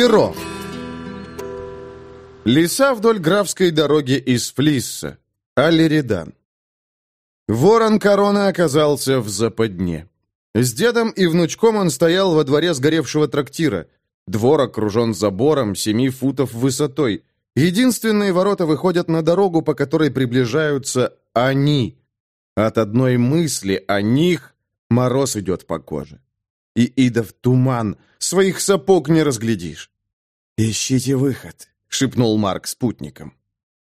Перо. Леса вдоль графской дороги из Флисса. Аллеридан. Ворон Корона оказался в западне. С дедом и внучком он стоял во дворе сгоревшего трактира. Двор окружен забором семи футов высотой. Единственные ворота выходят на дорогу, по которой приближаются они. От одной мысли о них мороз идет по коже. И идов туман, своих сапог не разглядишь. «Ищите выход», — шепнул Марк спутникам.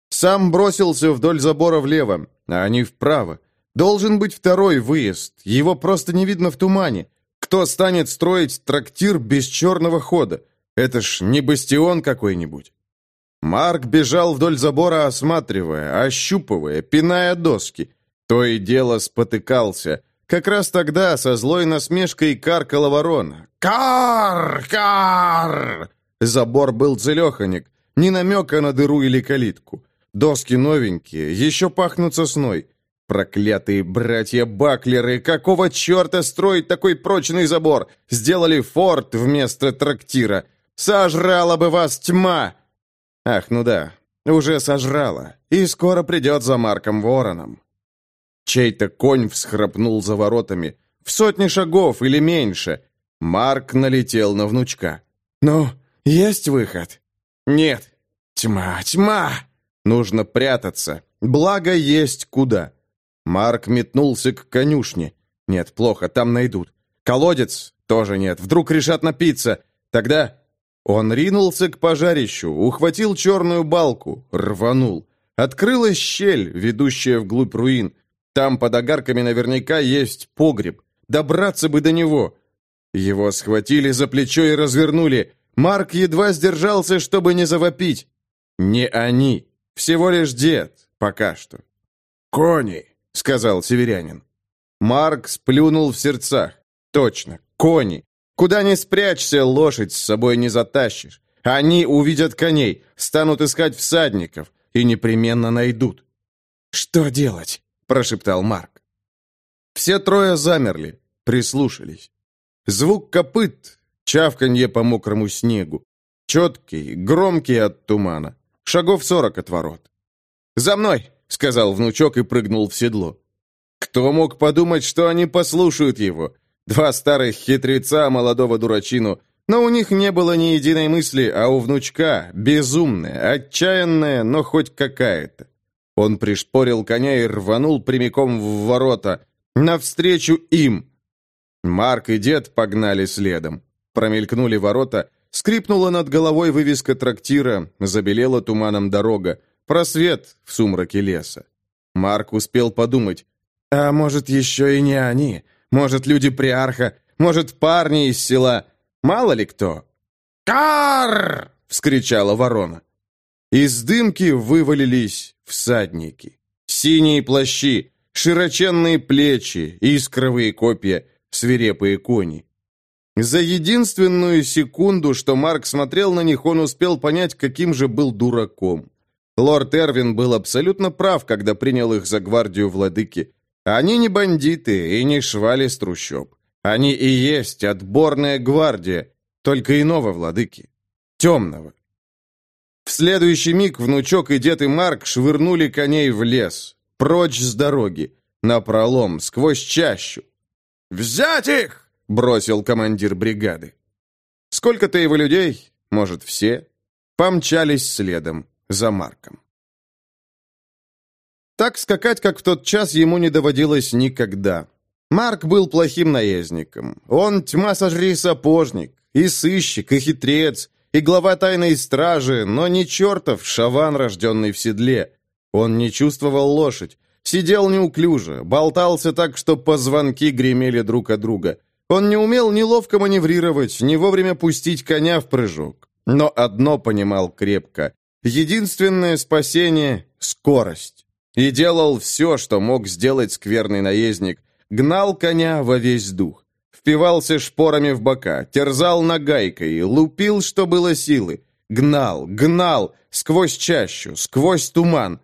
Сам бросился вдоль забора влево, а они вправо. Должен быть второй выезд, его просто не видно в тумане. Кто станет строить трактир без черного хода? Это ж не бастион какой-нибудь. Марк бежал вдоль забора, осматривая, ощупывая, пиная доски. То и дело спотыкался. Как раз тогда со злой насмешкой каркала ворона. «Кар! Кар!» Забор был целеханик, ни намека на дыру или калитку. Доски новенькие, еще пахнут сосной. Проклятые братья-баклеры, какого черта строить такой прочный забор? Сделали форт вместо трактира. Сожрала бы вас тьма! Ах, ну да, уже сожрала. И скоро придет за Марком Вороном. Чей-то конь всхрапнул за воротами. В сотни шагов или меньше. Марк налетел на внучка. «Ну, есть выход?» «Нет». «Тьма, тьма!» «Нужно прятаться. Благо есть куда». Марк метнулся к конюшне. «Нет, плохо, там найдут. Колодец? Тоже нет. Вдруг решат напиться. Тогда...» Он ринулся к пожарищу, ухватил черную балку, рванул. Открылась щель, ведущая вглубь руин. Там под огарками наверняка есть погреб. Добраться бы до него. Его схватили за плечо и развернули. Марк едва сдержался, чтобы не завопить. Не они. Всего лишь дед. Пока что. «Кони!» — сказал северянин. Марк сплюнул в сердцах. «Точно, кони! Куда ни спрячься, лошадь с собой не затащишь. Они увидят коней, станут искать всадников и непременно найдут». «Что делать?» Прошептал Марк. Все трое замерли, прислушались. Звук копыт, чавканье по мокрому снегу. Четкий, громкий от тумана. Шагов сорок от ворот. «За мной!» — сказал внучок и прыгнул в седло. Кто мог подумать, что они послушают его? Два старых хитреца, молодого дурачину. Но у них не было ни единой мысли, а у внучка безумная, отчаянная, но хоть какая-то. Он пришпорил коня и рванул прямиком в ворота, навстречу им. Марк и дед погнали следом. Промелькнули ворота, скрипнула над головой вывеска трактира, забелела туманом дорога, просвет в сумраке леса. Марк успел подумать, а может, еще и не они, может, люди приарха, может, парни из села, мало ли кто. «Кар!» — вскричала ворона. Из дымки вывалились всадники. Синие плащи, широченные плечи, искровые копья, свирепые кони. За единственную секунду, что Марк смотрел на них, он успел понять, каким же был дураком. Лорд Эрвин был абсолютно прав, когда принял их за гвардию владыки. Они не бандиты и не швали с трущоб. Они и есть отборная гвардия, только иного владыки. Темного. В следующий миг внучок и дед и Марк швырнули коней в лес, прочь с дороги, на пролом, сквозь чащу. «Взять их!» — бросил командир бригады. Сколько-то его людей, может, все, помчались следом за Марком. Так скакать, как в тот час, ему не доводилось никогда. Марк был плохим наездником. Он тьма сожри сапожник, и сыщик, и хитрец, и глава тайной стражи, но не чертов шаван, рожденный в седле. Он не чувствовал лошадь, сидел неуклюже, болтался так, что позвонки гремели друг от друга. Он не умел ни ловко маневрировать, ни вовремя пустить коня в прыжок. Но одно понимал крепко. Единственное спасение — скорость. И делал все, что мог сделать скверный наездник. Гнал коня во весь дух впивался шпорами в бока, терзал нагайкой, лупил, что было силы, гнал, гнал, сквозь чащу, сквозь туман.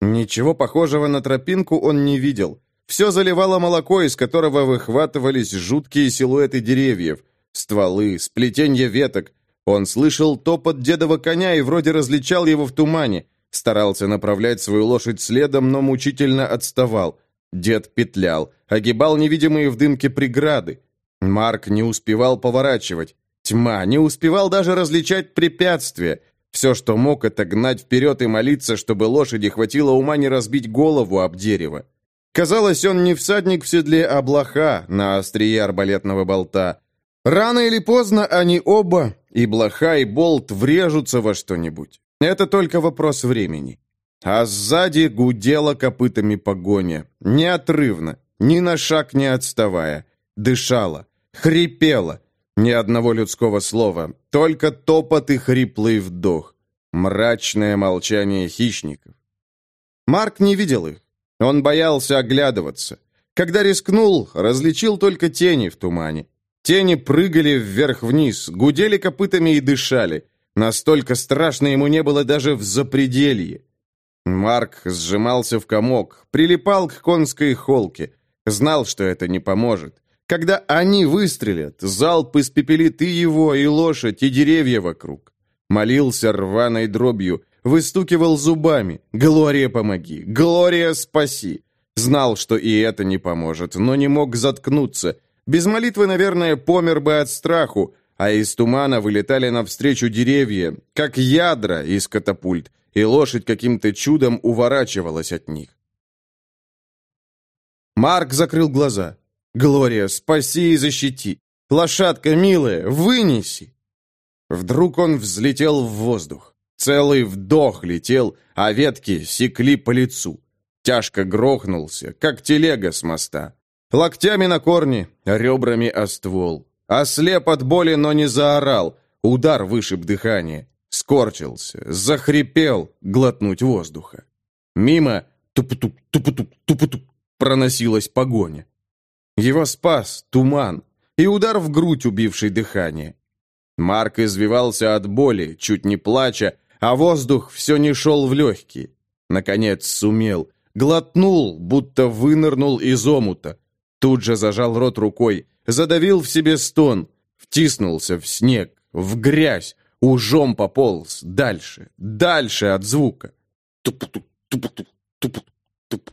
Ничего похожего на тропинку он не видел. Все заливало молоко, из которого выхватывались жуткие силуэты деревьев, стволы, сплетенья веток. Он слышал топот дедова коня и вроде различал его в тумане. Старался направлять свою лошадь следом, но мучительно отставал. Дед петлял, огибал невидимые в дымке преграды. Марк не успевал поворачивать. Тьма, не успевал даже различать препятствия. Все, что мог, это гнать вперед и молиться, чтобы лошади хватило ума не разбить голову об дерево. Казалось, он не всадник в седле, а блоха на острие арбалетного болта. Рано или поздно они оба, и блоха, и болт, врежутся во что-нибудь. Это только вопрос времени. А сзади гудела копытами погоня, неотрывно, ни на шаг не отставая. Дышала, хрипела. Ни одного людского слова, только топот и хриплый вдох. Мрачное молчание хищников. Марк не видел их. Он боялся оглядываться. Когда рискнул, различил только тени в тумане. Тени прыгали вверх-вниз, гудели копытами и дышали. Настолько страшно ему не было даже в запределье. Марк сжимался в комок, прилипал к конской холке. Знал, что это не поможет. Когда они выстрелят, залп испепелит и его, и лошадь, и деревья вокруг. Молился рваной дробью, выстукивал зубами. «Глория, помоги! Глория, спаси!» Знал, что и это не поможет, но не мог заткнуться. Без молитвы, наверное, помер бы от страху, а из тумана вылетали навстречу деревья, как ядра из катапульт, и лошадь каким-то чудом уворачивалась от них. Марк закрыл глаза. «Глория, спаси и защити! Лошадка милая, вынеси!» Вдруг он взлетел в воздух. Целый вдох летел, а ветки секли по лицу. Тяжко грохнулся, как телега с моста. Локтями на корни, ребрами о ствол. Ослеп от боли, но не заорал. Удар вышиб дыхание. Скорчился, захрипел, глотнуть воздуха. Мимо туп-туп, туп-туп, туп-туп проносилась погоня. Его спас туман и удар в грудь, убивший дыхание. Марк извивался от боли, чуть не плача, а воздух все не шел в легкие. Наконец сумел. Глотнул, будто вынырнул из омута. Тут же зажал рот рукой, задавил в себе стон, втиснулся в снег, в грязь, ужом пополз, дальше, дальше от звука. Туп-туп, туп-туп, туп-туп.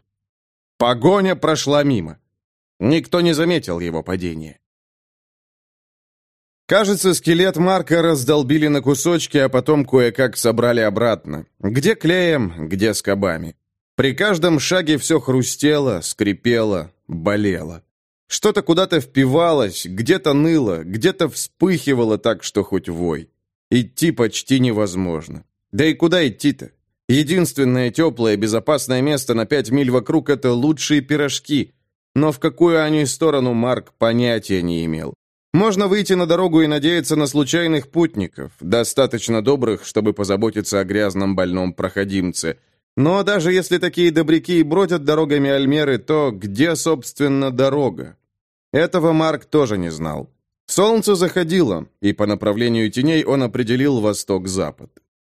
Погоня прошла мимо. Никто не заметил его падения. Кажется, скелет Марка раздолбили на кусочки, а потом кое-как собрали обратно. Где клеем, где скобами. При каждом шаге все хрустело, скрипело, болело. Что-то куда-то впивалось, где-то ныло, где-то вспыхивало так, что хоть вой. Идти почти невозможно. Да и куда идти-то? Единственное теплое, безопасное место на пять миль вокруг – это лучшие пирожки, но в какую они сторону Марк понятия не имел. Можно выйти на дорогу и надеяться на случайных путников, достаточно добрых, чтобы позаботиться о грязном больном проходимце. Но даже если такие добряки и бродят дорогами Альмеры, то где, собственно, дорога? Этого Марк тоже не знал. Солнце заходило, и по направлению теней он определил восток-запад.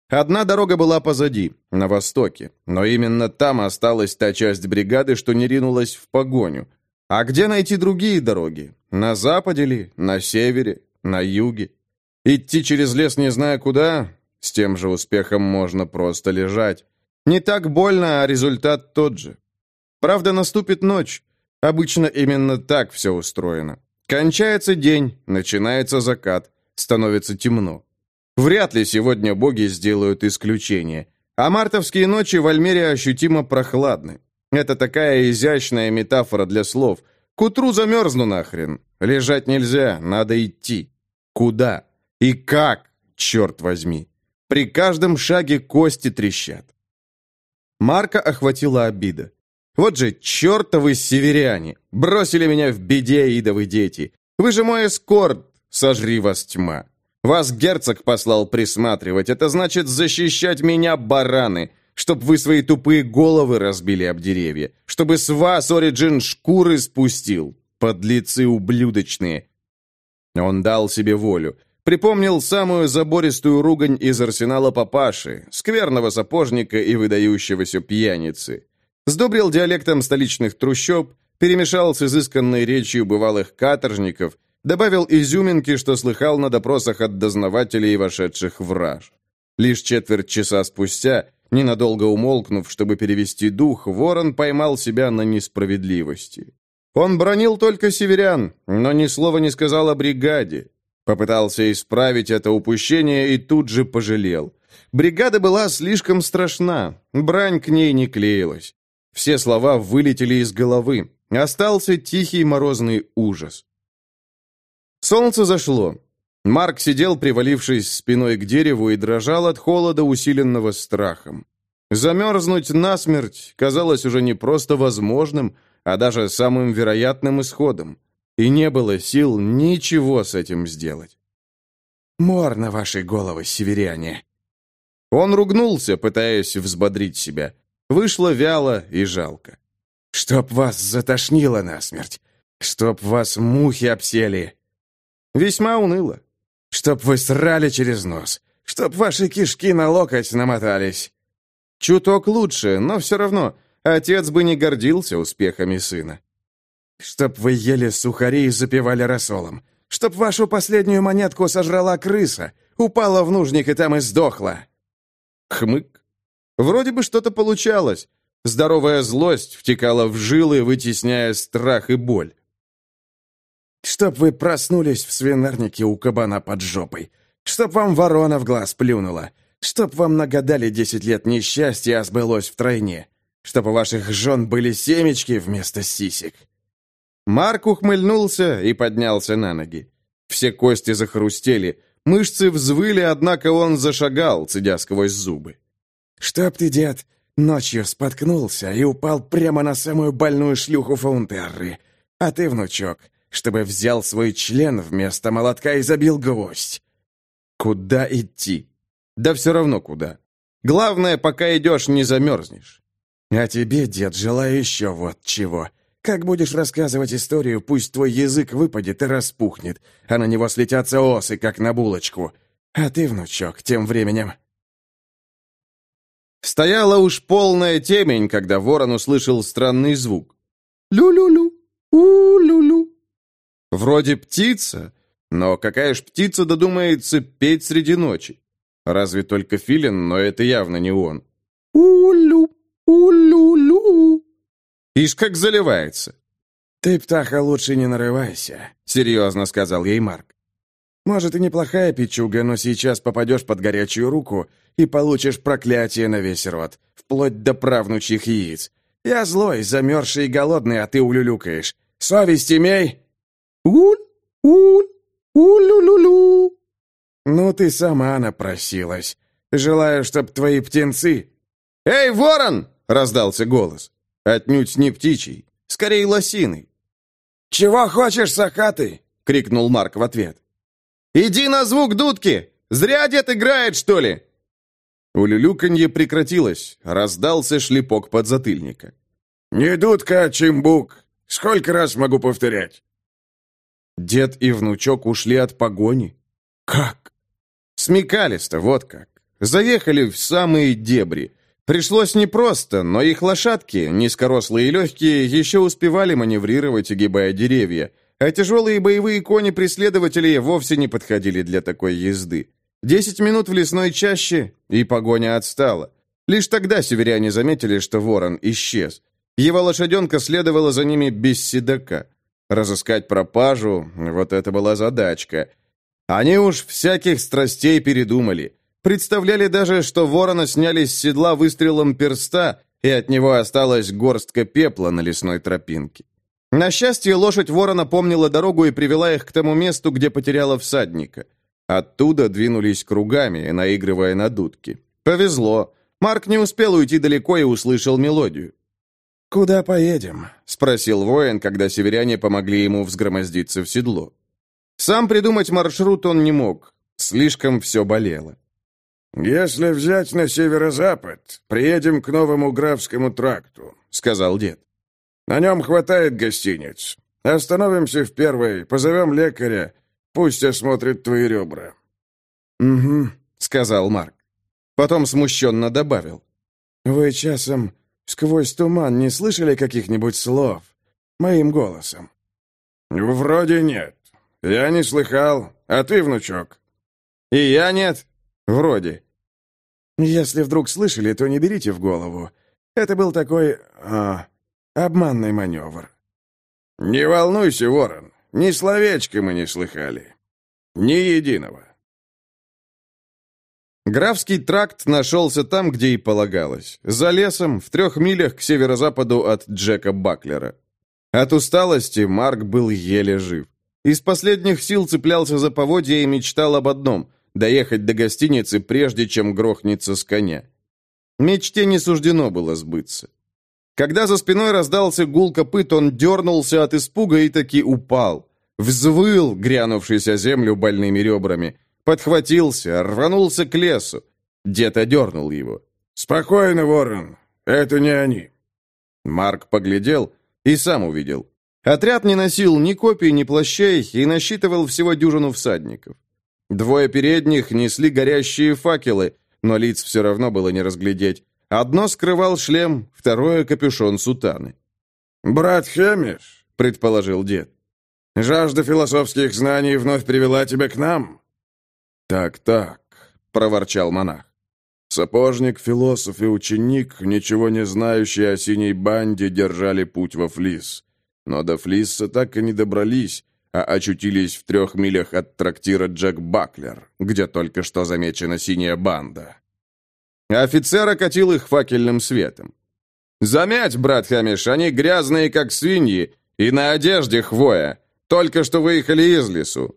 Одна дорога была позади, на востоке, но именно там осталась та часть бригады, что не ринулась в погоню. А где найти другие дороги? На западе ли? На севере? На юге? Идти через лес, не зная куда? С тем же успехом можно просто лежать. Не так больно, а результат тот же. Правда, наступит ночь. Обычно именно так все устроено. Кончается день, начинается закат, становится темно. Вряд ли сегодня боги сделают исключение. А мартовские ночи в Альмере ощутимо прохладны. Это такая изящная метафора для слов. К утру замерзну нахрен. Лежать нельзя, надо идти. Куда? И как, черт возьми? При каждом шаге кости трещат. Марка охватила обида. Вот же чертовы северяне! Бросили меня в беде, идовы дети! Вы же мой эскорт! Сожри вас тьма! Вас герцог послал присматривать. Это значит защищать меня, бараны. Чтоб вы свои тупые головы разбили об деревья. Чтобы с вас, Ориджин, шкуры спустил. Подлецы ублюдочные. Он дал себе волю. Припомнил самую забористую ругань из арсенала папаши, скверного сапожника и выдающегося пьяницы. Сдобрил диалектом столичных трущоб, перемешал с изысканной речью бывалых каторжников добавил изюминки, что слыхал на допросах от дознавателей, вошедших в раж. Лишь четверть часа спустя, ненадолго умолкнув, чтобы перевести дух, ворон поймал себя на несправедливости. Он бронил только северян, но ни слова не сказал о бригаде. Попытался исправить это упущение и тут же пожалел. Бригада была слишком страшна, брань к ней не клеилась. Все слова вылетели из головы. Остался тихий морозный ужас. Солнце зашло. Марк сидел, привалившись спиной к дереву, и дрожал от холода, усиленного страхом. Замерзнуть насмерть казалось уже не просто возможным, а даже самым вероятным исходом. И не было сил ничего с этим сделать. «Мор на ваши головы, северяне!» Он ругнулся, пытаясь взбодрить себя. Вышло вяло и жалко. «Чтоб вас затошнило насмерть! Чтоб вас мухи обсели!» Весьма уныло. «Чтоб вы срали через нос! Чтоб ваши кишки на локоть намотались!» Чуток лучше, но все равно отец бы не гордился успехами сына. «Чтоб вы ели сухари и запивали рассолом! Чтоб вашу последнюю монетку сожрала крыса, упала в нужник и там и сдохла!» Хмык. Вроде бы что-то получалось. Здоровая злость втекала в жилы, вытесняя страх и боль. «Чтоб вы проснулись в свинарнике у кабана под жопой! Чтоб вам ворона в глаз плюнула! Чтоб вам нагадали десять лет несчастья, а сбылось втройне! Чтоб у ваших жен были семечки вместо сисек!» Марк ухмыльнулся и поднялся на ноги. Все кости захрустели, мышцы взвыли, однако он зашагал, цедя сквозь зубы. «Чтоб ты, дед, ночью споткнулся и упал прямо на самую больную шлюху Фаунтерры. А ты, внучок, чтобы взял свой член вместо молотка и забил гвоздь». «Куда идти?» «Да все равно куда. Главное, пока идешь, не замерзнешь». «А тебе, дед, желаю еще вот чего. Как будешь рассказывать историю, пусть твой язык выпадет и распухнет, а на него слетятся осы, как на булочку. А ты, внучок, тем временем Стояла уж полная темень, когда ворон услышал странный звук. «Лю-лю-лю, у-лю-лю». Вроде птица, но какая ж птица додумается петь среди ночи? Разве только филин, но это явно не он. «У-лю, у-лю-лю». Ишь, как заливается. «Ты, птаха, лучше не нарывайся», — серьезно сказал ей Марк. «Может, и неплохая печуга, но сейчас попадешь под горячую руку, и получишь проклятие на весь рот, вплоть до правнучьих яиц. Я злой, замерзший и голодный, а ты улюлюкаешь. Совесть имей!» «Уль, уль, улю-лю-лю!» «Ну, ты сама напросилась. Желаю, чтоб твои птенцы...» «Эй, ворон!» — раздался голос. Отнюдь не птичий, скорее лосиный. «Чего хочешь, сакатый?» — крикнул Марк в ответ. «Иди на звук дудки! Зря дед играет, что ли?» Улюлюканье прекратилось, раздался шлепок подзатыльника. «Не дудка, а чимбук! Сколько раз могу повторять?» Дед и внучок ушли от погони. «Как?» Смекались-то, вот как. Заехали в самые дебри. Пришлось непросто, но их лошадки, низкорослые и легкие, еще успевали маневрировать, огибая деревья, а тяжелые боевые кони преследователей вовсе не подходили для такой езды. Десять минут в лесной чаще, и погоня отстала. Лишь тогда северяне заметили, что ворон исчез. Его лошаденка следовала за ними без седока. Разыскать пропажу — вот это была задачка. Они уж всяких страстей передумали. Представляли даже, что ворона сняли с седла выстрелом перста, и от него осталась горстка пепла на лесной тропинке. На счастье, лошадь ворона помнила дорогу и привела их к тому месту, где потеряла всадника — Оттуда двинулись кругами, наигрывая на дудки. Повезло. Марк не успел уйти далеко и услышал мелодию. «Куда поедем?» — спросил воин, когда северяне помогли ему взгромоздиться в седло. Сам придумать маршрут он не мог. Слишком все болело. «Если взять на северо-запад, приедем к новому Графскому тракту», — сказал дед. «На нем хватает гостиниц. Остановимся в первой, позовем лекаря, Пусть осмотрит твои ребра». «Угу», — сказал Марк. Потом смущенно добавил. «Вы часом сквозь туман не слышали каких-нибудь слов? Моим голосом?» «Вроде нет. «Я не слыхал. А ты, внучок?» «И я нет. Вроде». «Если вдруг слышали, то не берите в голову. Это был такой... А, обманный маневр». «Не волнуйся, Ворон. Ни словечка мы не слыхали. Ни единого». Графский тракт нашелся там, где и полагалось. За лесом, в трех милях к северо-западу от Джека Баклера. От усталости Марк был еле жив. Из последних сил цеплялся за поводья и мечтал об одном — доехать до гостиницы, прежде чем грохнется с коня. Мечте не суждено было сбыться. Когда за спиной раздался гул копыт, он дернулся от испуга и таки упал. Взвыл, грянувшись о землю больными ребрами. Подхватился, рванулся к лесу. Дед одернул его. «Спокойно, ворон, это не они». Марк поглядел и сам увидел. Отряд не носил ни копий, ни плащей и насчитывал всего дюжину всадников. Двое передних несли горящие факелы, но лиц все равно было не разглядеть. Одно скрывал шлем, второе — капюшон сутаны. «Брат Хемиш», — предположил дед, — «жажда философских знаний вновь привела тебя к нам». «Так-так», — проворчал монах. Сапожник, философ и ученик, ничего не знающие о синей банде, держали путь во Флис но до Флисса так и не добрались, а очутились в трех милях от трактира Джек Баклер, где только что замечена синяя банда. Офицер окатил их факельным светом. «Замять, брат Хамиш, они грязные, как свиньи, и на одежде хвоя. Только что выехали из лесу».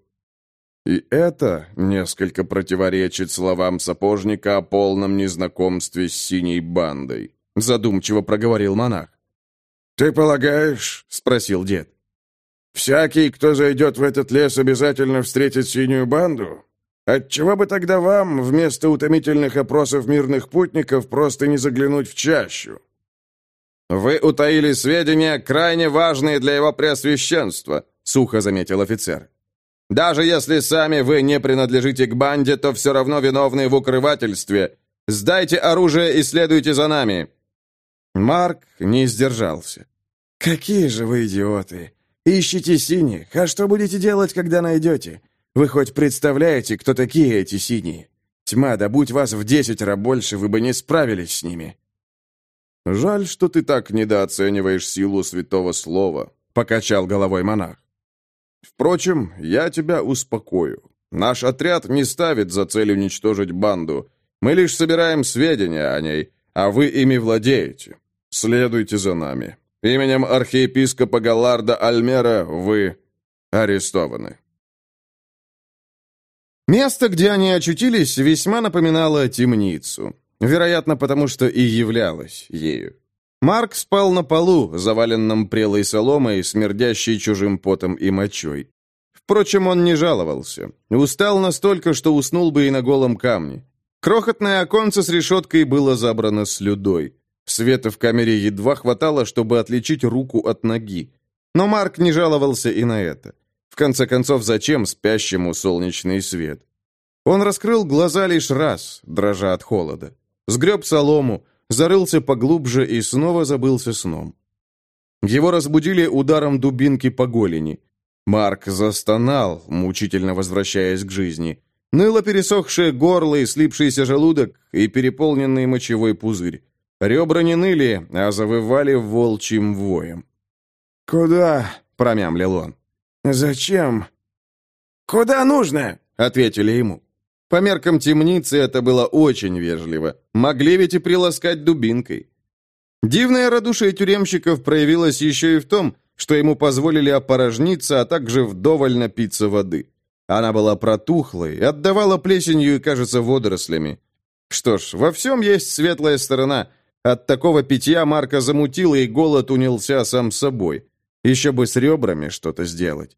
И это несколько противоречит словам сапожника о полном незнакомстве с синей бандой, задумчиво проговорил монах. «Ты полагаешь?» — спросил дед. «Всякий, кто зайдет в этот лес, обязательно встретит синюю банду? Отчего бы тогда вам, вместо утомительных опросов мирных путников, просто не заглянуть в чащу?» «Вы утаили сведения, крайне важные для его преосвященства», — сухо заметил офицер. «Даже если сами вы не принадлежите к банде, то все равно виновны в укрывательстве. Сдайте оружие и следуйте за нами». Марк не сдержался. «Какие же вы идиоты! Ищите синих, а что будете делать, когда найдете? Вы хоть представляете, кто такие эти синие? Тьма, да будь вас в десятеро больше, вы бы не справились с ними». «Жаль, что ты так недооцениваешь силу святого слова», — покачал головой монах. «Впрочем, я тебя успокою. Наш отряд не ставит за цель уничтожить банду. Мы лишь собираем сведения о ней, а вы ими владеете. Следуйте за нами. Именем архиепископа Галларда Альмера вы арестованы. Место, где они очутились, весьма напоминало темницу. Вероятно, потому что и являлось ею. Марк спал на полу, заваленном прелой соломой, смердящей чужим потом и мочой. Впрочем, он не жаловался. Устал настолько, что уснул бы и на голом камне. Крохотное оконце с решеткой было забрано слюдой. Света в камере едва хватало, чтобы отличить руку от ноги. Но Марк не жаловался и на это. В конце концов, зачем спящему солнечный свет? Он раскрыл глаза лишь раз, дрожа от холода. Сгреб солому, зарылся поглубже и снова забылся сном. Его разбудили ударом дубинки по голени. Марк застонал, мучительно возвращаясь к жизни. Ныло пересохшее горло и слипшийся желудок, и переполненный мочевой пузырь. Ребра не ныли, а завывали волчьим воем. «Куда?» — промямлил он. «Зачем?» «Куда нужно?» — ответили ему. По меркам темницы это было очень вежливо. Могли ведь и приласкать дубинкой. Дивное радушие тюремщиков проявилось еще и в том, что ему позволили опорожниться, а также вдоволь напиться воды. Она была протухлой, отдавала плесенью и, кажется, водорослями. Что ж, во всем есть светлая сторона — от такого питья Марка замутило, и голод унялся сам собой. Еще бы с ребрами что-то сделать.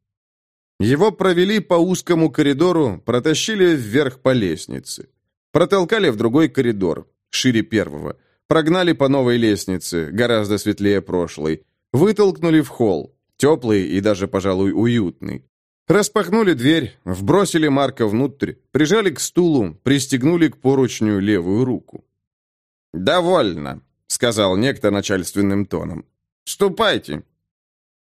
Его провели по узкому коридору, протащили вверх по лестнице. Протолкали в другой коридор, шире первого. Прогнали по новой лестнице, гораздо светлее прошлой. Вытолкнули в холл, теплый и даже, пожалуй, уютный. Распахнули дверь, вбросили Марка внутрь, прижали к стулу, пристегнули к поручню левую руку. «Довольно», — сказал некто начальственным тоном. «Ступайте».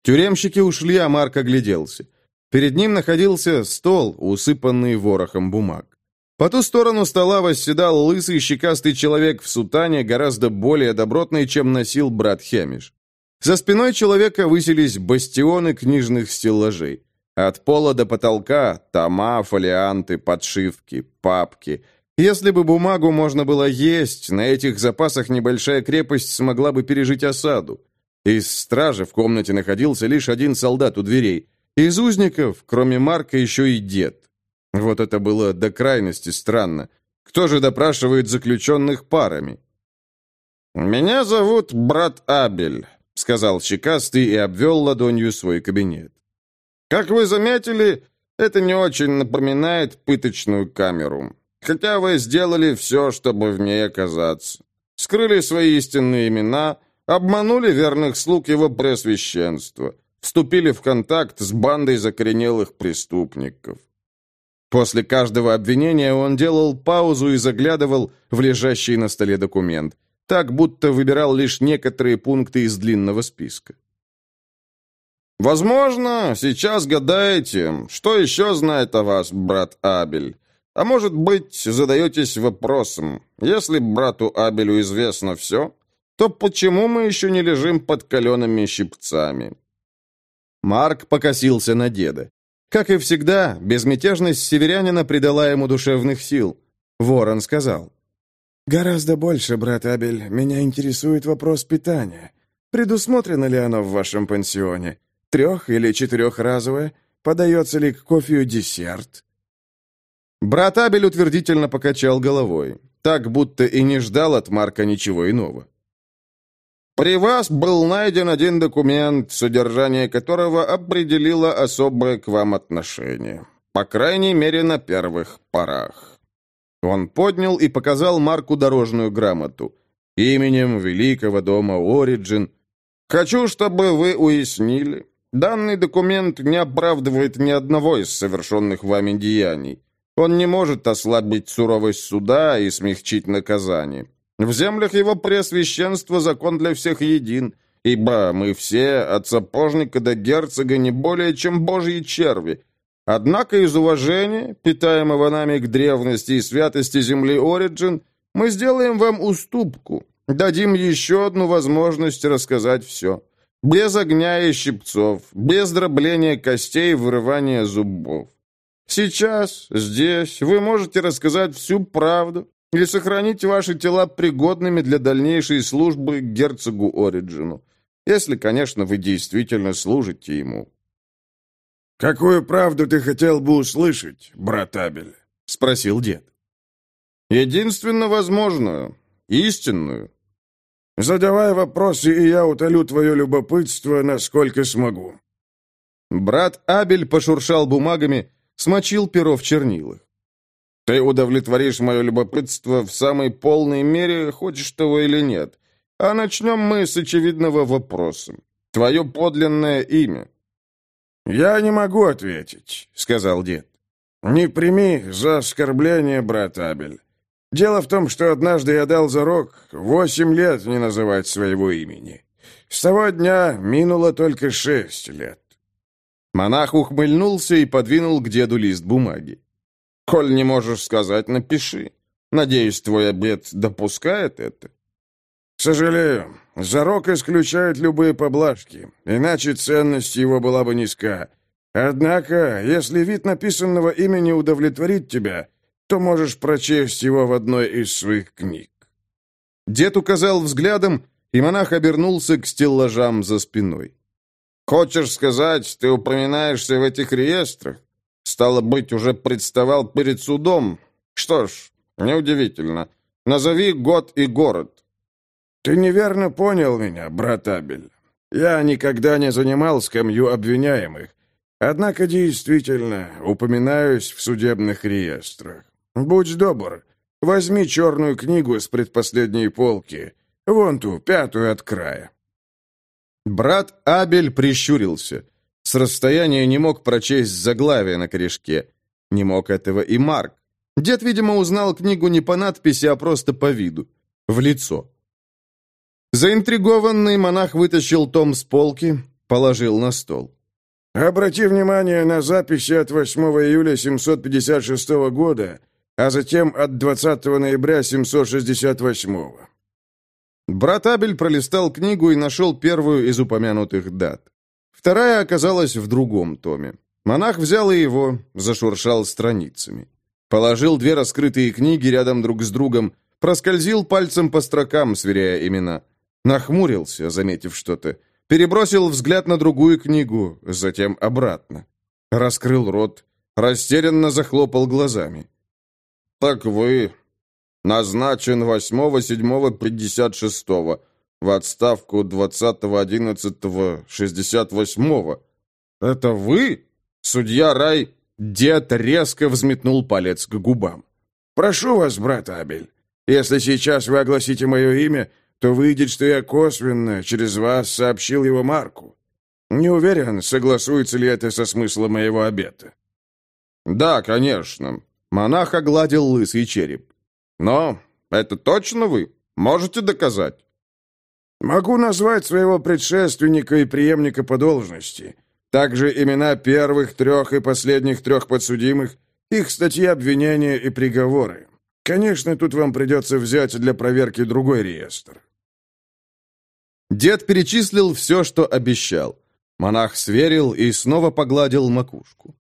Тюремщики ушли, а Марк огляделся. Перед ним находился стол, усыпанный ворохом бумаг. По ту сторону стола восседал лысый щекастый человек в сутане, гораздо более добротный, чем носил брат Хемиш. За спиной человека высились бастионы книжных стеллажей. От пола до потолка – тома, фолианты, подшивки, папки. Если бы бумагу можно было есть, на этих запасах небольшая крепость смогла бы пережить осаду. Из стражи в комнате находился лишь один солдат у дверей. Из узников, кроме Марка, еще и дед. Вот это было до крайности странно. Кто же допрашивает заключенных парами? «Меня зовут брат Абель», — сказал Щекастый и обвел ладонью свой кабинет. Как вы заметили, это не очень напоминает пыточную камеру. Хотя вы сделали все, чтобы в ней оказаться. Скрыли свои истинные имена, обманули верных слуг его пресвященства, вступили в контакт с бандой закоренелых преступников. После каждого обвинения он делал паузу и заглядывал в лежащий на столе документ, так будто выбирал лишь некоторые пункты из длинного списка. Возможно, сейчас гадаете, что еще знает о вас брат Абель. А может быть, задаетесь вопросом, если брату Абелю известно все, то почему мы еще не лежим под калеными щипцами?» Марк покосился на деда. Как и всегда, безмятежность северянина придала ему душевных сил. Ворон сказал. «Гораздо больше, брат Абель, меня интересует вопрос питания. Предусмотрено ли оно в вашем пансионе? Трех- или четырехразовое? Подается ли к кофею десерт?» Брат Абель утвердительно покачал головой, так будто и не ждал от Марка ничего иного. «При вас был найден один документ, содержание которого определило особое к вам отношение. По крайней мере, на первых порах». Он поднял и показал Марку дорожную грамоту. Именем великого дома Ориджин. «Хочу, чтобы вы уяснили, Данный документ не оправдывает ни одного из совершенных вами деяний. Он не может ослабить суровость суда и смягчить наказание. В землях его преосвященства закон для всех един, ибо мы все, от сапожника до герцога, не более чем божьи черви. Однако из уважения, питаемого нами к древности и святости земли Ориджин, мы сделаем вам уступку, дадим еще одну возможность рассказать все. Без огня и щипцов, без дробления костей и вырывания зубов. Сейчас, здесь, вы можете рассказать всю правду и сохранить ваши тела пригодными для дальнейшей службы герцогу Ориджину, если, конечно, вы действительно служите ему. «Какую правду ты хотел бы услышать, брат Абель?» — спросил дед. «Единственно возможную, истинную, Задавай вопросы, и я утолю твое любопытство, насколько смогу». Брат Абель пошуршал бумагами, смочил перо в чернилах. «Ты удовлетворишь мое любопытство в самой полной мере, хочешь того или нет. А начнем мы с очевидного вопроса. Твое подлинное имя». «Я не могу ответить», — сказал дед. «Не прими за оскорбление, брат Абель. Дело в том, что однажды я дал зарок восемь лет не называть своего имени. С того дня минуло только шесть лет. Монах ухмыльнулся и подвинул к деду лист бумаги. «Коль не можешь сказать, напиши. Надеюсь, твой обед допускает это?» «Сожалею, зарок исключает любые поблажки, иначе ценность его была бы низка. Однако, если вид написанного имени удовлетворит тебя, то можешь прочесть его в одной из своих книг». Дед указал взглядом, и монах обернулся к стеллажам за спиной. «Хочешь сказать, ты упоминаешься в этих реестрах? Стало быть, уже представал перед судом? Что ж, неудивительно. Назови год и город». «Ты неверно понял меня, брат Абель. Я никогда не занимал скамью обвиняемых. Однако действительно упоминаюсь в судебных реестрах. «Будь добр, возьми черную книгу с предпоследней полки, вон ту, пятую от края». Брат Абель прищурился. С расстояния не мог прочесть заглавие на корешке. Не мог этого и Марк. Дед, видимо, узнал книгу не по надписи, а просто по виду. В лицо. Заинтригованный монах вытащил том с полки, положил на стол. Обрати внимание на записи от 8 июля 756 года, а затем от 20 ноября 768. Брат Абель пролистал книгу и нашел первую из упомянутых дат. Вторая оказалась в другом томе. Монах взял его, зашуршал страницами. Положил две раскрытые книги рядом друг с другом, проскользил пальцем по строкам, сверяя имена. Нахмурился, заметив что-то. Перебросил взгляд на другую книгу, затем обратно. Раскрыл рот, растерянно захлопал глазами. «Так вы назначен 8-7-56 в отставку 20-11-68. Это вы?» Судья Рай, дед резко взметнул палец к губам. «Прошу вас, брат Абель, если сейчас вы огласите мое имя, то выйдет, что я косвенно через вас сообщил его Марку. Не уверен, согласуется ли это со смыслом моего обета». «Да, конечно». Монах огладил лысый череп. «Но это точно вы? Можете доказать?» «Могу назвать своего предшественника и преемника по должности. Также имена первых трех и последних трех подсудимых, их статьи обвинения и приговоры. Конечно, тут вам придется взять для проверки другой реестр». Дед перечислил все, что обещал. Монах сверил и снова погладил макушку.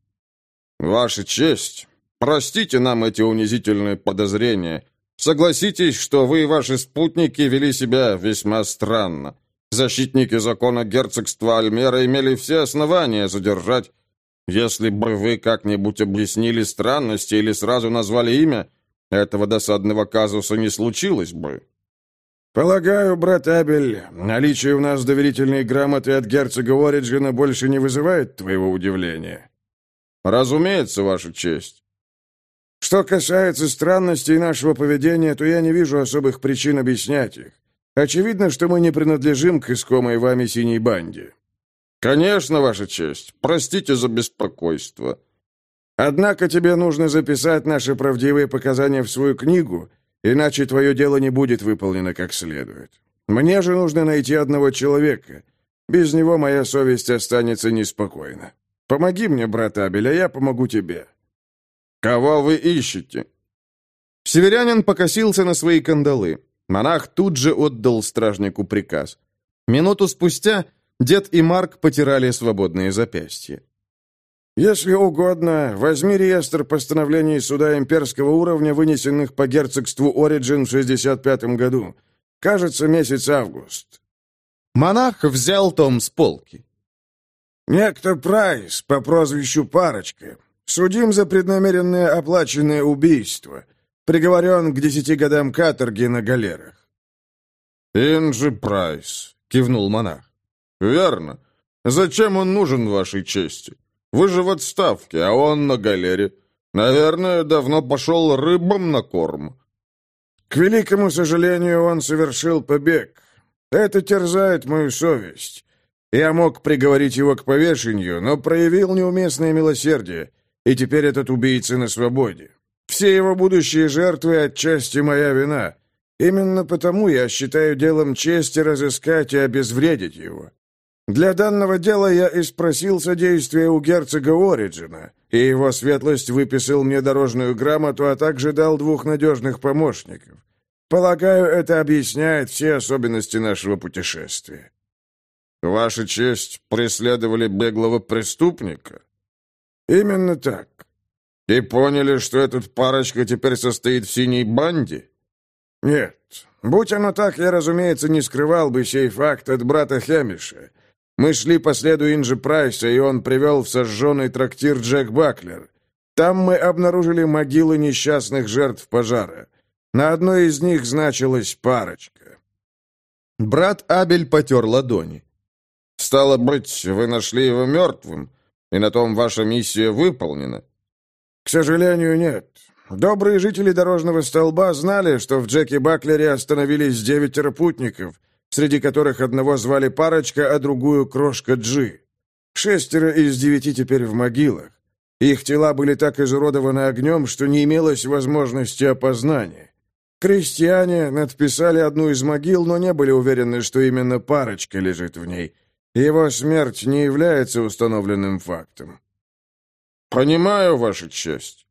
«Ваша честь, простите нам эти унизительные подозрения. Согласитесь, что вы и ваши спутники вели себя весьма странно. Защитники закона герцогства Альмера имели все основания задержать. Если бы вы как-нибудь объяснили странности или сразу назвали имя, этого досадного казуса не случилось бы. «Полагаю, брат Абель, наличие у нас доверительной грамоты от герцога Ориджина больше не вызывает твоего удивления?» «Разумеется, Ваша честь». «Что касается странностей нашего поведения, то я не вижу особых причин объяснять их. Очевидно, что мы не принадлежим к искомой вами синей банде». «Конечно, Ваша честь. Простите за беспокойство». «Однако тебе нужно записать наши правдивые показания в свою книгу Иначе твое дело не будет выполнено как следует. Мне же нужно найти одного человека. Без него моя совесть останется неспокойна. Помоги мне, брат Абель, а я помогу тебе». «Кого вы ищете?» Северянин покосился на свои кандалы. Монах тут же отдал стражнику приказ. Минуту спустя дед и Марк потирали свободные запястья. «Если угодно, возьми реестр постановлений суда имперского уровня, вынесенных по герцогству Ориджин в 65-м году. Кажется, месяц август». Монах взял том с полки. «Некто Прайс по прозвищу Парочка. Судим за преднамеренное оплаченное убийство. Приговорен к десяти годам каторги на галерах». «Инджи Прайс», — кивнул монах. «Верно. Зачем он нужен вашей чести?» Вы же в отставке, а он на галере. Наверное, давно пошел рыбам на корм». «К великому сожалению, он совершил побег. Это терзает мою совесть. Я мог приговорить его к повешению, но проявил неуместное милосердие, и теперь этот убийца на свободе. Все его будущие жертвы отчасти моя вина. Именно потому я считаю делом чести разыскать и обезвредить его. Для данного дела я и спросил содействия у герцога Ориджина, и его светлость выписал мне дорожную грамоту, а также дал двух надежных помощников. Полагаю, это объясняет все особенности нашего путешествия. Ваша честь преследовали беглого преступника? Именно так. И поняли, что этот парочка теперь состоит в синей банде? Нет. Будь оно так, я, разумеется, не скрывал бы сей факт от брата Хемиша. Мы шли по следу Инджи Прайса, и он привел в сожженный трактир Джек Баклер. Там мы обнаружили могилы несчастных жертв пожара. На одной из них значилась парочка. Брат Абель потер ладони. «Стало быть, вы нашли его мертвым, и на том ваша миссия выполнена?» «К сожалению, нет. Добрые жители Дорожного столба знали, что в Джеке Баклере остановились девятеро путников, среди которых одного звали Парочка, а другую Крошка Джи. Шестеро из девяти теперь в могилах. Их тела были так изуродованы огнем, что не имелось возможности опознания. Крестьяне надписали одну из могил, но не были уверены, что именно Парочка лежит в ней. Его смерть не является установленным фактом. Понимаю, Ваша честь.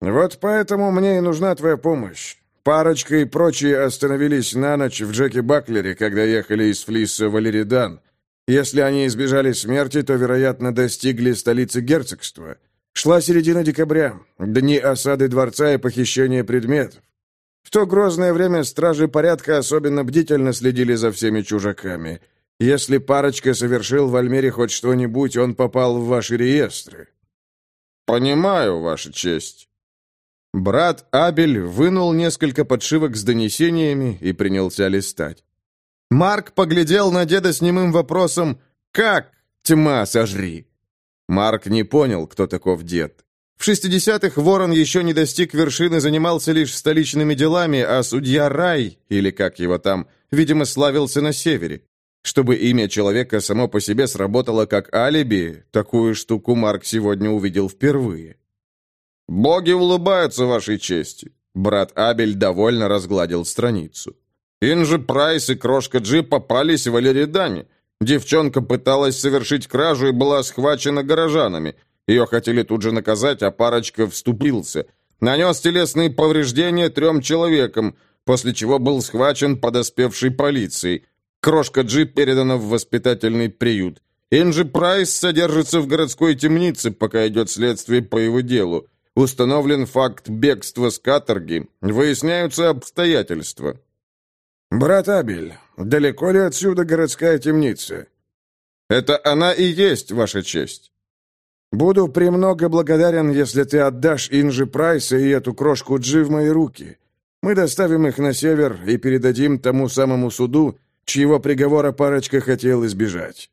Вот поэтому мне и нужна твоя помощь. Парочка и прочие остановились на ночь в Джеке Баклере, когда ехали из Флиса в Алеридан. Если они избежали смерти, то, вероятно, достигли столицы герцогства. Шла середина декабря, дни осады дворца и похищения предметов. В то грозное время стражи порядка особенно бдительно следили за всеми чужаками. Если парочка совершил в Альмере хоть что-нибудь, он попал в ваши реестры. «Понимаю, Ваша честь». Брат Абель вынул несколько подшивок с донесениями и принялся листать. Марк поглядел на деда с немым вопросом «Как? Тьма, сожри!» Марк не понял, кто таков дед. В 60-х Ворон еще не достиг вершины, занимался лишь столичными делами, а судья Рай, или как его там, видимо, славился на севере. Чтобы имя человека само по себе сработало как алиби, такую штуку Марк сегодня увидел впервые. «Боги улыбаются вашей чести!» Брат Абель довольно разгладил страницу. «Инжи Прайс и Крошка Джи попались в Алеридане. Девчонка пыталась совершить кражу и была схвачена горожанами. Ее хотели тут же наказать, а парочка вступился. Нанес телесные повреждения трем человекам, после чего был схвачен подоспевшей полицией. Крошка Джи передана в воспитательный приют. Инжи Прайс содержится в городской темнице, пока идет следствие по его делу. Установлен факт бегства с каторги. Выясняются обстоятельства. «Брат Абель, далеко ли отсюда городская темница?» «Это она и есть, Ваша честь». «Буду премного благодарен, если ты отдашь Инжи Прайса и эту крошку Джи в мои руки. Мы доставим их на север и передадим тому самому суду, чьего приговора парочка хотел избежать.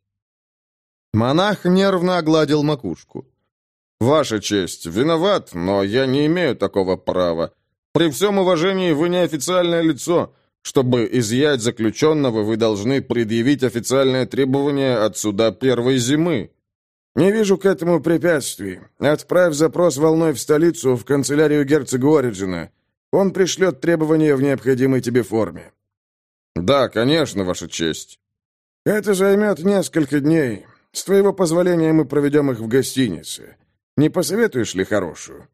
Монах нервно огладил макушку. «Ваша честь, виноват, но я не имею такого права. При всем уважении вы не официальное лицо. Чтобы изъять заключенного, вы должны предъявить официальное требование от суда первой зимы». «Не вижу к этому препятствий. Отправь запрос волной в столицу, в канцелярию герцога Ориджина. Он пришлет требования в необходимой тебе форме». «Да, конечно, Ваша честь». «Это займет несколько дней. С твоего позволения мы проведем их в гостинице. Не посоветуешь ли хорошую?»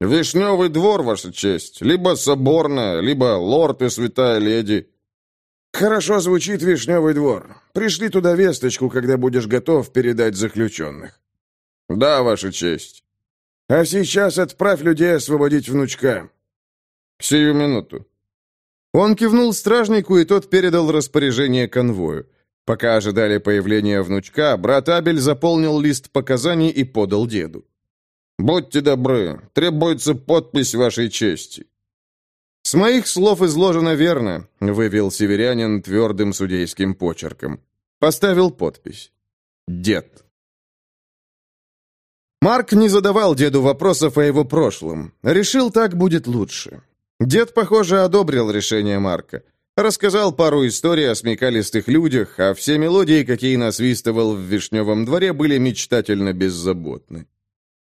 «Вишневый двор, Ваша честь. Либо соборная, либо лорд и святая леди». «Хорошо звучит Вишневый двор. Пришли туда весточку, когда будешь готов передать заключенных». «Да, Ваша честь». «А сейчас отправь людей освободить внучка». «Сию минуту». Он кивнул стражнику, и тот передал распоряжение конвою. Пока ожидали появления внучка, брат Абель заполнил лист показаний и подал деду. «Будьте добры, требуется подпись вашей чести». «С моих слов изложено верно», — вывел северянин твердым судейским почерком. Поставил подпись. «Дед». Марк не задавал деду вопросов о его прошлом. Решил, так будет лучше. Дед, похоже, одобрил решение Марка. Рассказал пару историй о смекалистых людях, а все мелодии, какие насвистывал в Вишневом дворе, были мечтательно беззаботны.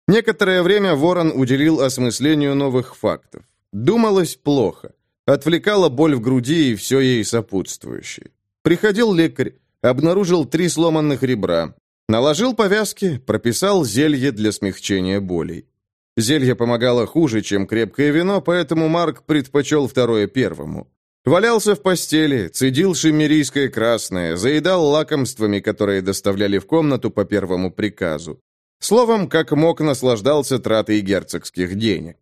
Некоторое время Ворон уделил осмыслению новых фактов. Думалось плохо. Отвлекала боль в груди и все ей сопутствующее. Приходил лекарь, обнаружил три сломанных ребра, наложил повязки, прописал зелье для смягчения болей. Зелье помогало хуже, чем крепкое вино, поэтому Марк предпочел второе первому. Валялся в постели, цедил шиммерийское красное, заедал лакомствами, которые доставляли в комнату по первому приказу. Словом, как мог, наслаждался тратой герцогских денег.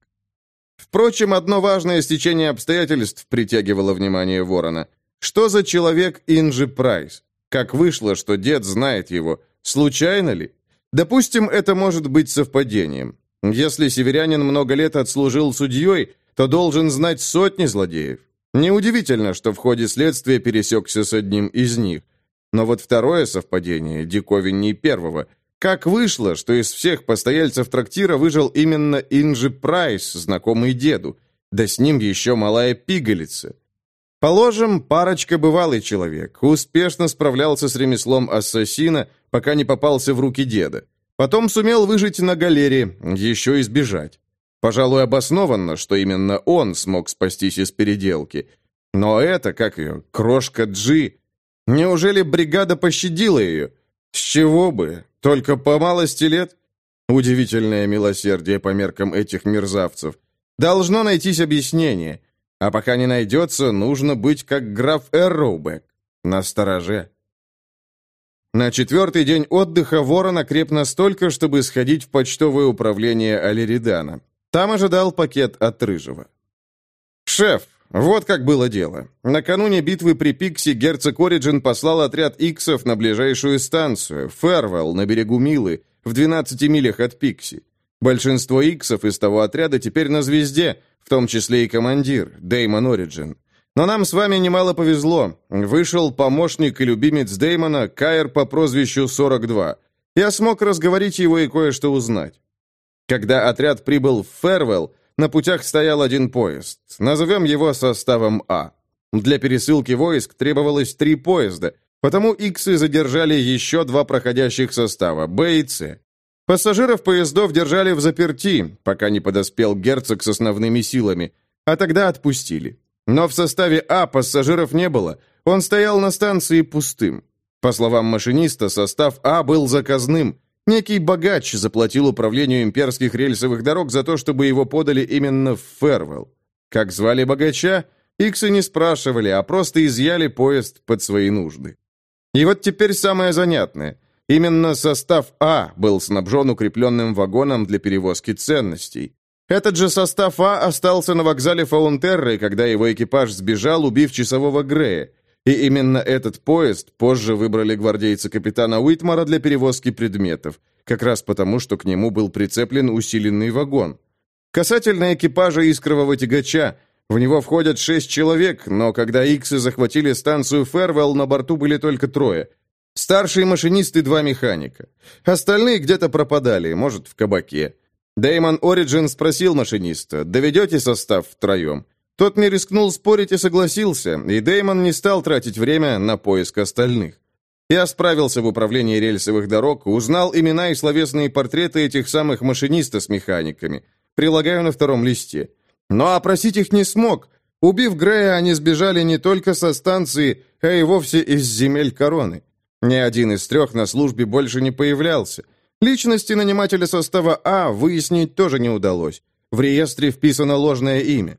Впрочем, одно важное стечение обстоятельств притягивало внимание Ворона. Что за человек Инжи Прайс? Как вышло, что дед знает его? Случайно ли? Допустим, это может быть совпадением. Если северянин много лет отслужил судьей, то должен знать сотни злодеев. Неудивительно, что в ходе следствия пересекся с одним из них. Но вот второе совпадение, диковинней первого. Как вышло, что из всех постояльцев трактира выжил именно Инжи Прайс, знакомый деду, да с ним еще малая пигалица. Положим, парочка бывалый человек, успешно справлялся с ремеслом ассасина, пока не попался в руки деда. Потом сумел выжить на галере, еще избежать. Пожалуй, обоснованно, что именно он смог спастись из переделки. Но это, как ее, крошка Джи. Неужели бригада пощадила ее? С чего бы? Только по малости лет? Удивительное милосердие по меркам этих мерзавцев. Должно найтись объяснение. А пока не найдется, нужно быть как граф Эрроубек. На стороже. На четвертый день отдыха Ворон окреп настолько, чтобы сходить в почтовое управление Алеридана. Там ожидал пакет от Рыжего. «Шеф, вот как было дело. Накануне битвы при Пикси герцог Ориджин послал отряд иксов на ближайшую станцию, Фервелл, на берегу Милы, в 12 милях от Пикси. Большинство иксов из того отряда теперь на звезде, в том числе и командир, Деймон Ориджин. Но нам с вами немало повезло. Выжил помощник и любимец Деймона, Кайр по прозвищу 42. Я смог разговорить его и кое-что узнать. Когда отряд прибыл в Фервелл, на путях стоял один поезд. Назовем его составом А. Для пересылки войск требовалось три поезда, потому иксы задержали еще два проходящих состава, Б и С. Пассажиров поездов держали в заперти, пока не подоспел герцог с основными силами, а тогда отпустили. Но в составе А пассажиров не было, он стоял на станции пустым. По словам машиниста, состав А был заказным. Некий богач заплатил управлению имперских рельсовых дорог за то, чтобы его подали именно в Фервелл. Как звали богача, Иксы не спрашивали, а просто изъяли поезд под свои нужды. И вот теперь самое занятное. Именно состав А был снабжен укрепленным вагоном для перевозки ценностей. Этот же состав А остался на вокзале Фаунтерры, когда его экипаж сбежал, убив часового Грея. И именно этот поезд позже выбрали гвардейцы капитана Уитмара для перевозки предметов, как раз потому, что к нему был прицеплен усиленный вагон. Касательно экипажа искрового тягача, в него входят шесть человек, но когда Иксы захватили станцию Фервелл, на борту были только трое. Старший машинист и два механика. Остальные где-то пропадали, может, в кабаке. Дэймон Ориджин спросил машиниста, доведете состав втроем? Тот не рискнул спорить и согласился, и Дэймон не стал тратить время на поиск остальных. Я справился в управлении рельсовых дорог, узнал имена и словесные портреты этих самых машинистов с механиками. Прилагаю на втором листе. Но опросить их не смог. Убив Грея, они сбежали не только со станции, а и вовсе из земель короны. Ни один из трех на службе больше не появлялся. Личности нанимателя состава А выяснить тоже не удалось. В реестре вписано ложное имя.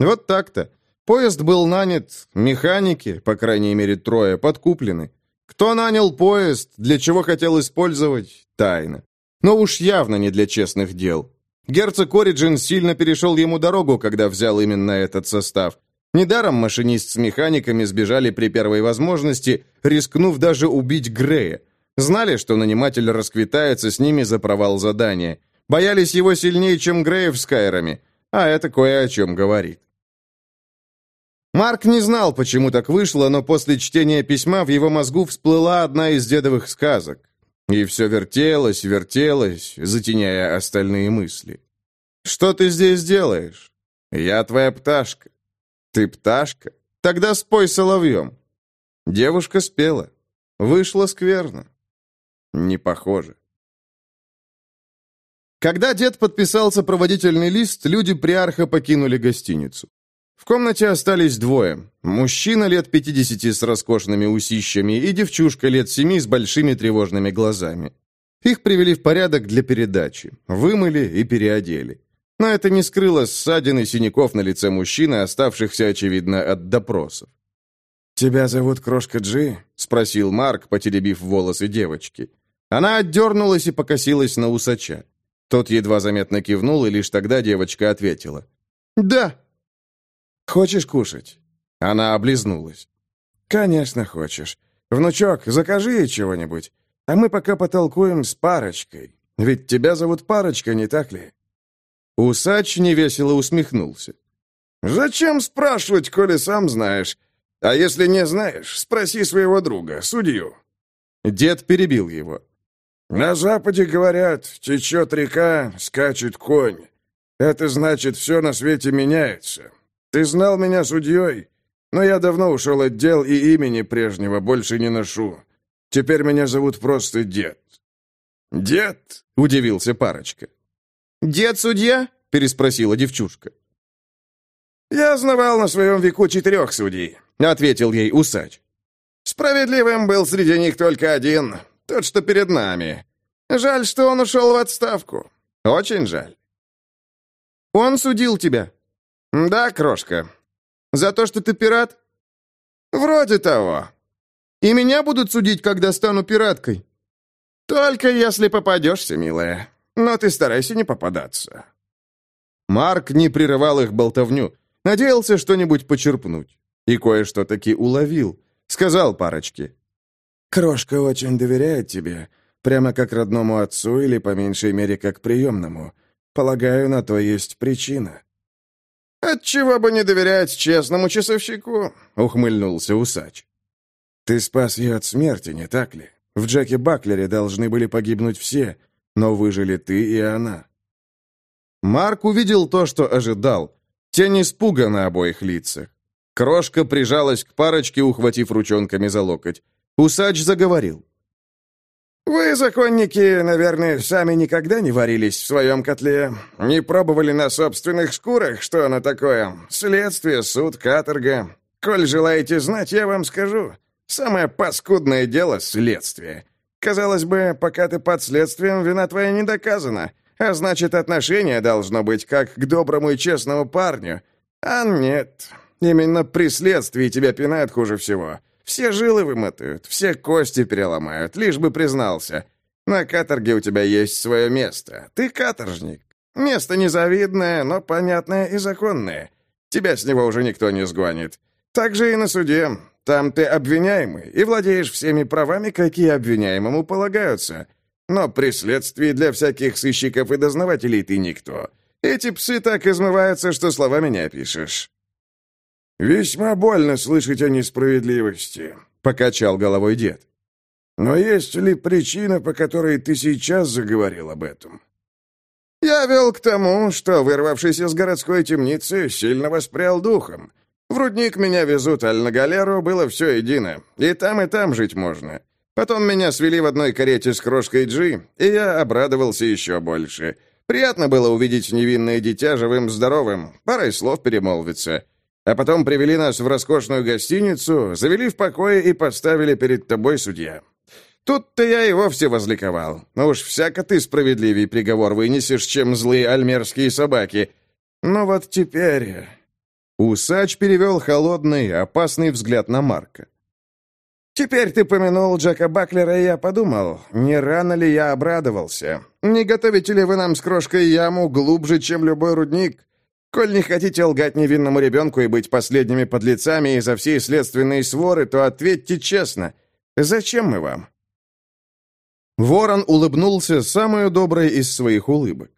Вот так-то. Поезд был нанят, механики, по крайней мере трое, подкуплены. Кто нанял поезд, для чего хотел использовать – тайна. Но уж явно не для честных дел. Герцог Ориджин сильно перешел ему дорогу, когда взял именно этот состав. Недаром машинист с механиками сбежали при первой возможности, рискнув даже убить Грея – Знали, что наниматель расквитается с ними за провал задания. Боялись его сильнее, чем Греев с Кайрами. А это кое о чем говорит. Марк не знал, почему так вышло, но после чтения письма в его мозгу всплыла одна из дедовых сказок. И все вертелось, вертелось, затеняя остальные мысли. «Что ты здесь делаешь? Я твоя пташка». «Ты пташка? Тогда спой соловьем». Девушка спела. Вышло скверно. Не похоже. Когда дед подписал сопроводительный лист, люди приарха покинули гостиницу. В комнате остались двое. Мужчина лет 50 с роскошными усищами и девчушка лет 7 с большими тревожными глазами. Их привели в порядок для передачи, вымыли и переодели. Но это не скрыло ссадин и синяков на лице мужчины, оставшихся, очевидно, от допросов. «Тебя зовут Крошка Джи?» — спросил Марк, потеребив волосы девочки. Она отдернулась и покосилась на усача. Тот едва заметно кивнул, и лишь тогда девочка ответила. «Да». «Хочешь кушать?» Она облизнулась. «Конечно хочешь. Внучок, закажи ей чего-нибудь, а мы пока потолкуем с парочкой. Ведь тебя зовут Парочка, не так ли?» Усач невесело усмехнулся. «Зачем спрашивать, коли сам знаешь? А если не знаешь, спроси своего друга, судью». Дед перебил его. На западе говорят, течет река, скачет конь. Это значит, все на свете меняется. Ты знал меня судьей, но я давно ушел от дел и имени прежнего больше не ношу. Теперь меня зовут просто Дед». «Дед?» — удивился парочка. «Дед-судья?» — переспросила девчушка. «Я знавал на своем веку четырех судей», — ответил ей усач. Справедливым был среди них только один, тот, что перед нами. Жаль, что он ушел в отставку. Очень жаль. Он судил тебя? Да, крошка. За то, что ты пират? Вроде того. И меня будут судить, когда стану пираткой? Только если попадешься, милая. Но ты старайся не попадаться. Марк не прерывал их болтовню. Надеялся что-нибудь почерпнуть. И кое-что таки уловил. Сказал парочке. «Крошка очень доверяет тебе, прямо как родному отцу или, по меньшей мере, как приемному. Полагаю, на то есть причина». «Отчего бы не доверять честному часовщику?» — ухмыльнулся усач. «Ты спас ее от смерти, не так ли? В Джеке Баклере должны были погибнуть все, но выжили ты и она». Марк увидел то, что ожидал. Тень испуга на обоих лицах. Крошка прижалась к парочке, ухватив ручонками за локоть. Усач заговорил. «Вы, законники, наверное, сами никогда не варились в своем котле. Не пробовали на собственных шкурах, что оно такое. Следствие, суд, каторга. Коль желаете знать, я вам скажу. Самое паскудное дело — следствие. Казалось бы, пока ты под следствием, вина твоя не доказана. А значит, отношение должно быть как к доброму и честному парню. А нет, именно при следствии тебя пинают хуже всего». Все жилы вымотают, все кости переломают, лишь бы признался. На каторге у тебя есть свое место. Ты каторжник. Место незавидное, но понятное и законное. Тебя с него уже никто не сгонит. Так же и на суде. Там ты обвиняемый и владеешь всеми правами, какие обвиняемому полагаются. Но при следствии для всяких сыщиков и дознавателей ты никто. Эти псы так измываются, что словами не опишешь. «Весьма больно слышать о несправедливости», — покачал головой дед. «Но есть ли причина, по которой ты сейчас заговорил об этом?» «Я вел к тому, что, вырвавшись из городской темницы, сильно воспрял духом. В рудник меня везут, аль на галеру было все едино. И там, и там жить можно. Потом меня свели в одной карете с крошкой Джи, и я обрадовался еще больше. Приятно было увидеть невинное дитя живым-здоровым, парой слов перемолвиться». А потом привели нас в роскошную гостиницу, завели в покое и поставили перед тобой судья. Тут-то я и вовсе возликовал. Но уж всяко ты справедливый приговор вынесешь, чем злые альмерские собаки. Но вот теперь...» Усач перевел холодный, опасный взгляд на Марка. «Теперь ты помянул Джека Баклера, и я подумал, не рано ли я обрадовался? Не готовите ли вы нам с крошкой яму глубже, чем любой рудник? Коль не хотите лгать невинному ребенку и быть последними подлецами из-за всей следственной своры, то ответьте честно. Зачем мы вам?» Ворон улыбнулся самую доброй из своих улыбок.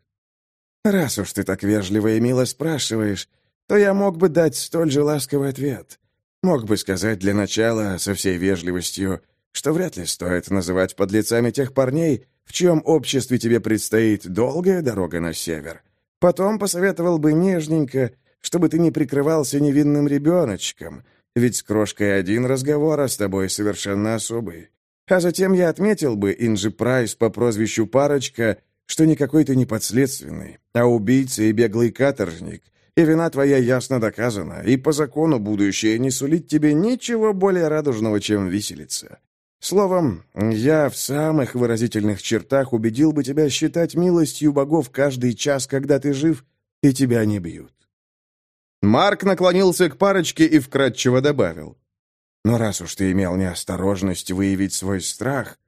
«Раз уж ты так вежливо и мило спрашиваешь, то я мог бы дать столь же ласковый ответ. Мог бы сказать для начала, со всей вежливостью, что вряд ли стоит называть подлецами тех парней, в чьем обществе тебе предстоит долгая дорога на север. Потом посоветовал бы нежненько, чтобы ты не прикрывался невинным ребеночком, ведь с крошкой один разговор, а с тобой совершенно особый. А затем я отметил бы Инжи Прайс по прозвищу Парочка, что никакой ты не подследственный, а убийца и беглый каторжник, и вина твоя ясно доказана, и по закону будущее не сулит тебе ничего более радужного, чем виселица. Словом, я в самых выразительных чертах убедил бы тебя считать милостью богов каждый час, когда ты жив, и тебя не бьют. Марк наклонился к парочке и вкратчиво добавил. Но раз уж ты имел неосторожность выявить свой страх,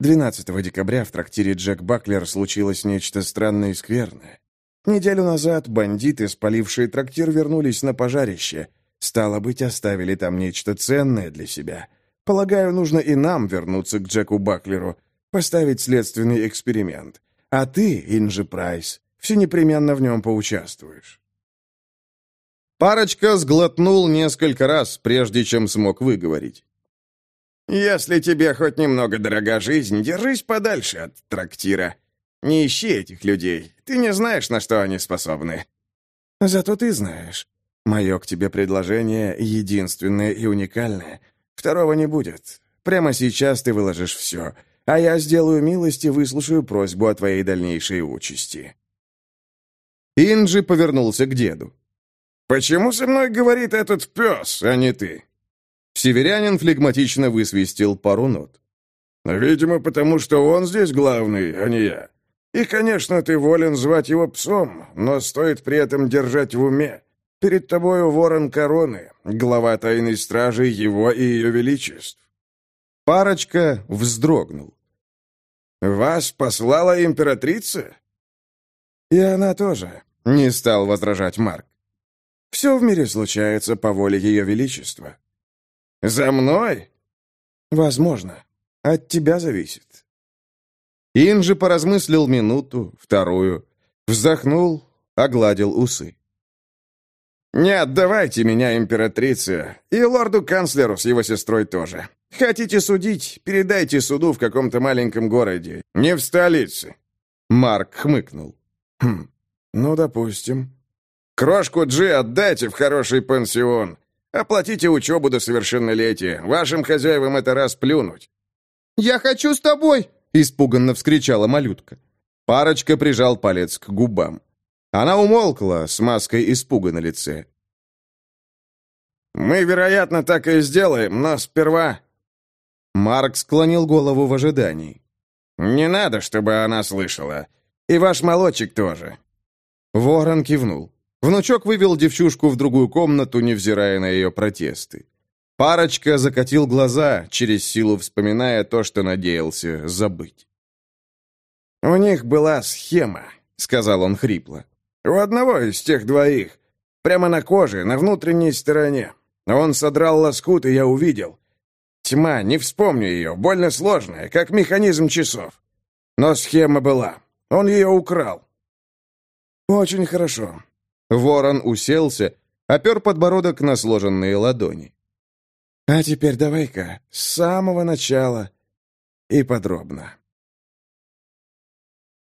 12 декабря в трактире Джек Баклер случилось нечто странное и скверное. Неделю назад бандиты, спалившие трактир, вернулись на пожарище. Стало быть, оставили там нечто ценное для себя — Полагаю, нужно и нам вернуться к Джеку Баклеру, поставить следственный эксперимент. А ты, Инжи Прайс, все непременно в нем поучаствуешь». Парочка сглотнул несколько раз, прежде чем смог выговорить. «Если тебе хоть немного дорога жизнь, держись подальше от трактира. Не ищи этих людей, ты не знаешь, на что они способны». «Зато ты знаешь. Мое к тебе предложение единственное и уникальное — Второго не будет. Прямо сейчас ты выложишь все, а я сделаю милость и выслушаю просьбу о твоей дальнейшей участи». Инджи повернулся к деду. «Почему со мной говорит этот пес, а не ты?» Северянин флегматично высвистел пару нот. «Видимо, потому что он здесь главный, а не я. И, конечно, ты волен звать его псом, но стоит при этом держать в уме. Перед тобою ворон короны, глава тайной стражи его и ее величеств». Парочка вздрогнул. «Вас послала императрица?» «И она тоже», — не стал возражать Марк. «Все в мире случается по воле ее величества». «За мной?» «Возможно. От тебя зависит». Инжи поразмыслил минуту, вторую, вздохнул, огладил усы. «Не отдавайте меня, императрице, и лорду-канцлеру с его сестрой тоже. Хотите судить, передайте суду в каком-то маленьком городе, не в столице». Марк хмыкнул. «Хм, ну, допустим. Крошку Джи отдайте в хороший пансион. Оплатите учебу до совершеннолетия. Вашим хозяевам это раз плюнуть». «Я хочу с тобой!» — испуганно вскричала малютка. Парочка прижал палец к губам. Она умолкла с маской испуга на лице. «Мы, вероятно, так и сделаем, но сперва...» Марк склонил голову в ожидании. «Не надо, чтобы она слышала. И ваш молодчик тоже». Ворон кивнул. Внучок вывел девчушку в другую комнату, невзирая на ее протесты. Парочка закатил глаза, через силу вспоминая то, что надеялся забыть. «У них была схема», — сказал он хрипло. «У одного из тех двоих. Прямо на коже, на внутренней стороне. Он содрал лоскут, и я увидел. Тьма, не вспомню ее, больно сложная, как механизм часов. Но схема была. Он ее украл». «Очень хорошо». Ворон уселся, опер подбородок на сложенные ладони. А теперь давай-ка с самого начала и подробно.